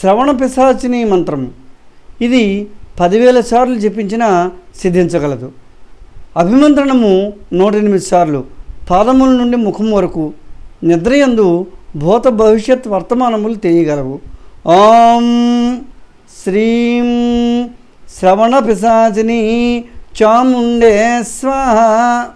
శ్రవణ పిశాచిని మంత్రము ఇది పదివేల సార్లు జపించినా సిద్ధించగలదు. అభిమంత్రణము నూట ఎనిమిది సార్లు. పాదముల నుండి ముఖం వరకు. నిద్రయందు భూత భవిష్యత్ వర్తమానములు తెలియగలవు. ఓం శ్రీం శ్రవణ పిశాచిని చాముండే స్వాహ.